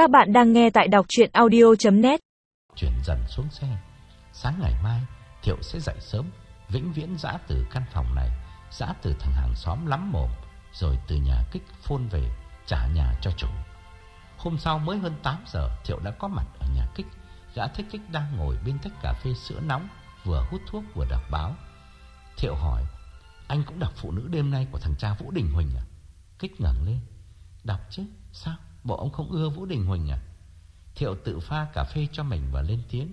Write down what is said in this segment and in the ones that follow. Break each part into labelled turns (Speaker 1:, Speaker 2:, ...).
Speaker 1: Các bạn đang nghe tại đọc chuyện audio.net
Speaker 2: Chuyển dần xuống xe. Sáng ngày mai, Thiệu sẽ dậy sớm, Vĩnh viễn giã từ căn phòng này Giã từ thằng hàng xóm lắm mồm, Rồi từ nhà kích phôn về, Trả nhà cho chủ. Hôm sau mới hơn 8 giờ, Thiệu đã có mặt ở nhà kích. Gã thấy kích đang ngồi bên tách cà phê sữa nóng, Vừa hút thuốc vừa đọc báo. Thiệu hỏi, Anh cũng đọc phụ nữ đêm nay của thằng cha Vũ Đình Huỳnh à? Kích ngẩng lên, Đọc chứ, sao? Bộ ông không ưa Vũ Đình Huỳnh à? Thiệu tự pha cà phê cho mình và lên tiếng.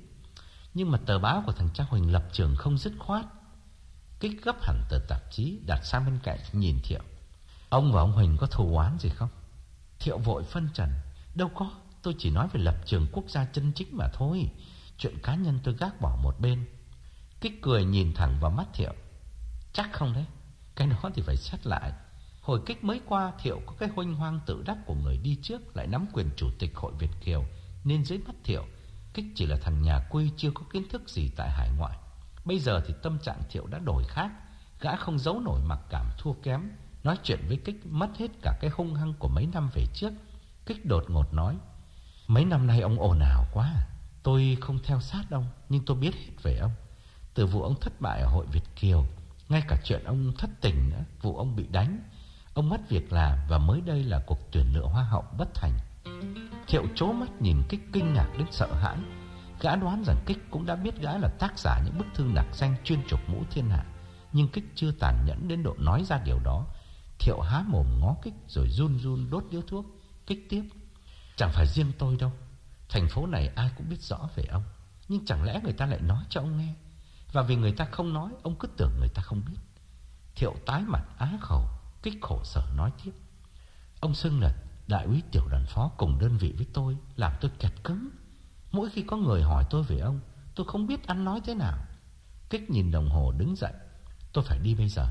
Speaker 2: Nhưng mà tờ báo của thằng cha Huỳnh lập trường không dứt khoát. Kích gấp hẳn tờ tạp chí Đặt sang bên cạnh nhìn Thiệu. Ông và ông Huỳnh có thù oán gì không? Thiệu vội phân trần. Đâu có, tôi chỉ nói về lập trường quốc gia chân chính mà thôi. Chuyện cá nhân tôi gác bỏ một bên. Kích cười nhìn thẳng vào mắt Thiệu. Chắc không đấy. Cái đó thì phải xét lại. Hồi kích mới qua, Thiệu có cái huynh hoang tự đắc của người đi trước Lại nắm quyền chủ tịch hội Việt Kiều, Nên dưới mắt Thiệu, Kích chỉ là thằng nhà quê chưa có kiến thức gì tại hải ngoại. Bây giờ thì tâm trạng Thiệu đã đổi khác, Gã không giấu nổi mặc cảm thua kém, Nói chuyện với Kích mất hết cả cái hung hăng của mấy năm về trước. Kích đột ngột nói, Mấy năm nay ông ồn ào quá, Tôi không theo sát ông, Nhưng tôi biết hết về ông. Từ vụ ông thất bại ở hội Việt Kiều, Ngay cả chuyện ông thất tình nữa, Vụ ông bị đánh Ông mất việc làm và mới đây là cuộc tuyển lựa hoa hậu bất thành. Thiệu chố mắt nhìn Kích kinh ngạc đến sợ hãi. Gã đoán rằng Kích cũng đã biết gã là tác giả những bức thư nạc danh chuyên trục mũ thiên hạ. Nhưng Kích chưa tàn nhẫn đến độ nói ra điều đó. Thiệu há mồm ngó Kích rồi run run đốt điếu thuốc. Kích tiếp, Chẳng phải riêng tôi đâu. Thành phố này ai cũng biết rõ về ông. Nhưng chẳng lẽ người ta lại nói cho ông nghe? Và vì người ta không nói, Ông cứ tưởng người ta không biết. Thiệu tái mặt á khẩu. Kích khổ sở nói tiếp. Ông xưng là đại úy tiểu đoàn phó Cùng đơn vị với tôi, Làm tôi kẹt cứng. Mỗi khi có người hỏi tôi về ông, Tôi không biết ăn nói thế nào. Kích nhìn đồng hồ đứng dậy. Tôi phải đi bây giờ.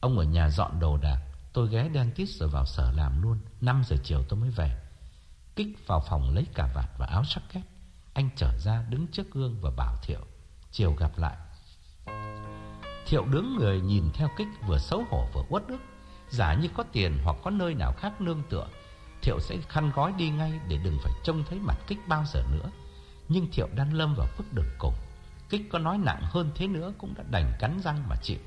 Speaker 2: Ông ở nhà dọn đồ đạc, Tôi ghé dentist rồi vào sở làm luôn. 5 giờ chiều tôi mới về. Kích vào phòng lấy cả vạt và áo jacket. Anh trở ra, đứng trước gương và bảo Thiệu, Chiều gặp lại. Thiệu đứng người nhìn theo Kích vừa xấu hổ vừa uất ức. Giả như có tiền hoặc có nơi nào khác nương tựa, Thiệu sẽ khăn gói đi ngay Để đừng phải trông thấy mặt Kích bao giờ nữa. Nhưng Thiệu đang lâm vào bước đường cùng. Kích có nói nặng hơn thế nữa Cũng đã đành cắn răng mà chịu.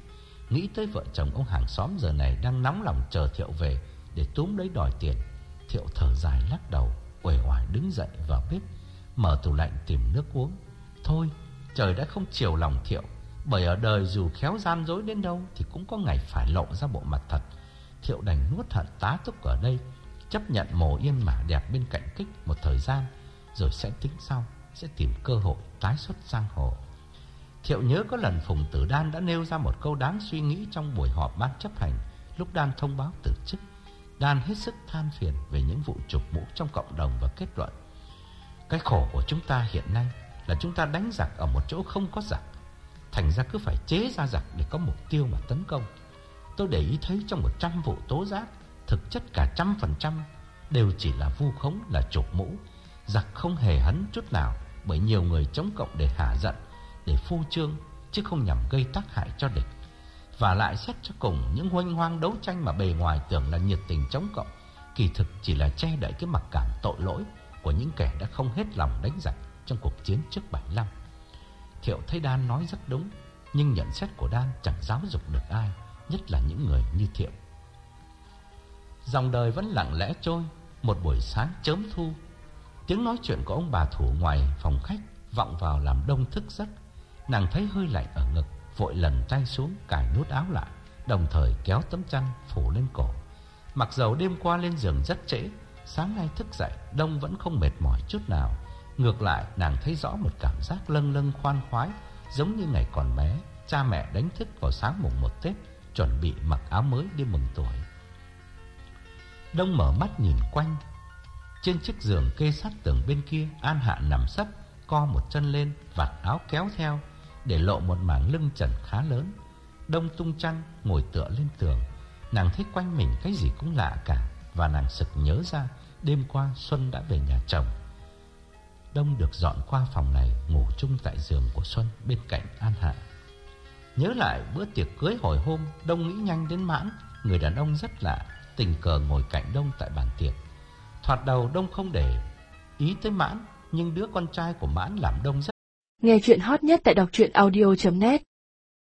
Speaker 2: Nghĩ tới vợ chồng ông hàng xóm giờ này Đang nóng lòng chờ Thiệu về Để túm lấy đòi tiền, Thiệu thở dài lắc đầu, uể hoài đứng dậy vào bếp, Mở tủ lạnh tìm nước uống. Thôi, trời đã không chiều lòng Thiệu, Bởi ở đời dù khéo gian dối đến đâu Thì cũng có ngày phải lộ ra bộ mặt thật. Thiệu đành nuốt hận tá túc ở đây, Chấp nhận mồ yên mả đẹp bên cạnh kích một thời gian, Rồi sẽ tính sau, Sẽ tìm cơ hội tái xuất sang hồ. Thiệu nhớ có lần Phùng Tử Đan đã nêu ra một câu đáng suy nghĩ Trong buổi họp ban chấp hành, Lúc Đan thông báo từ chức. Đan hết sức than phiền về những vụ trục mũ trong cộng đồng và kết luận, Cái khổ của chúng ta hiện nay là chúng ta đánh giặc ở một chỗ không có giặc. Thành ra cứ phải chế ra giặc để có mục tiêu mà tấn công. Tôi để ý thấy trong 100 vụ tố giác, Thực chất cả trăm phần trăm Đều chỉ là vu khống, là chụp mũ. Giặc không hề hấn chút nào, Bởi nhiều người chống cộng để hạ giận, Để phu trương, Chứ không nhằm gây tác hại cho địch. Và lại xét cho cùng, Những hoanh hoang đấu tranh mà bề ngoài tưởng là nhiệt tình chống cộng, Kỳ thực chỉ là che đậy cái mặc cảm tội lỗi Của những kẻ đã không hết lòng đánh giặc Trong cuộc chiến trước 75 Thiệu thấy Đan nói rất đúng, Nhưng nhận xét của Đan chẳng giáo dục được ai. Nhất là những người như Thiệu. Dòng đời vẫn lặng lẽ trôi, Một buổi sáng chớm thu. Tiếng nói chuyện của ông bà thủ ngoài phòng khách Vọng vào làm đông thức giấc. Nàng thấy hơi lạnh ở ngực, Vội lần tay xuống cài nút áo lại, Đồng thời kéo tấm chăn phủ lên cổ. Mặc dầu đêm qua lên giường rất trễ, Sáng nay thức dậy, Đông vẫn không mệt mỏi chút nào. Ngược lại, nàng thấy rõ một cảm giác lâng lâng khoan khoái, Giống như ngày còn bé, Cha mẹ đánh thức vào sáng mùng một Tết. Chuẩn bị mặc áo mới đi mừng tuổi. Đông mở mắt nhìn quanh. Trên chiếc giường kê sát tường bên kia, An Hạ nằm sấp, Co một chân lên, Vạt áo kéo theo, Để lộ một mảng lưng trần khá lớn. Đông tung chăn, ngồi tựa lên tường. Nàng thấy quanh mình cái gì cũng lạ cả, Và nàng sực nhớ ra, Đêm qua Xuân đã về nhà chồng. Đông được dọn qua phòng này, Ngủ chung tại giường của Xuân Bên cạnh An Hạ. Nhớ lại bữa tiệc cưới hồi hôm Đông nghĩ nhanh đến mãn Người đàn ông rất lạ Tình cờ ngồi cạnh Đông tại bàn tiệc Thoạt đầu Đông không để ý tới Mãn, nhưng đứa con trai của Mãn làm đông rất.
Speaker 3: Nghe chuyện hot nhất tại đọc truyện audio.net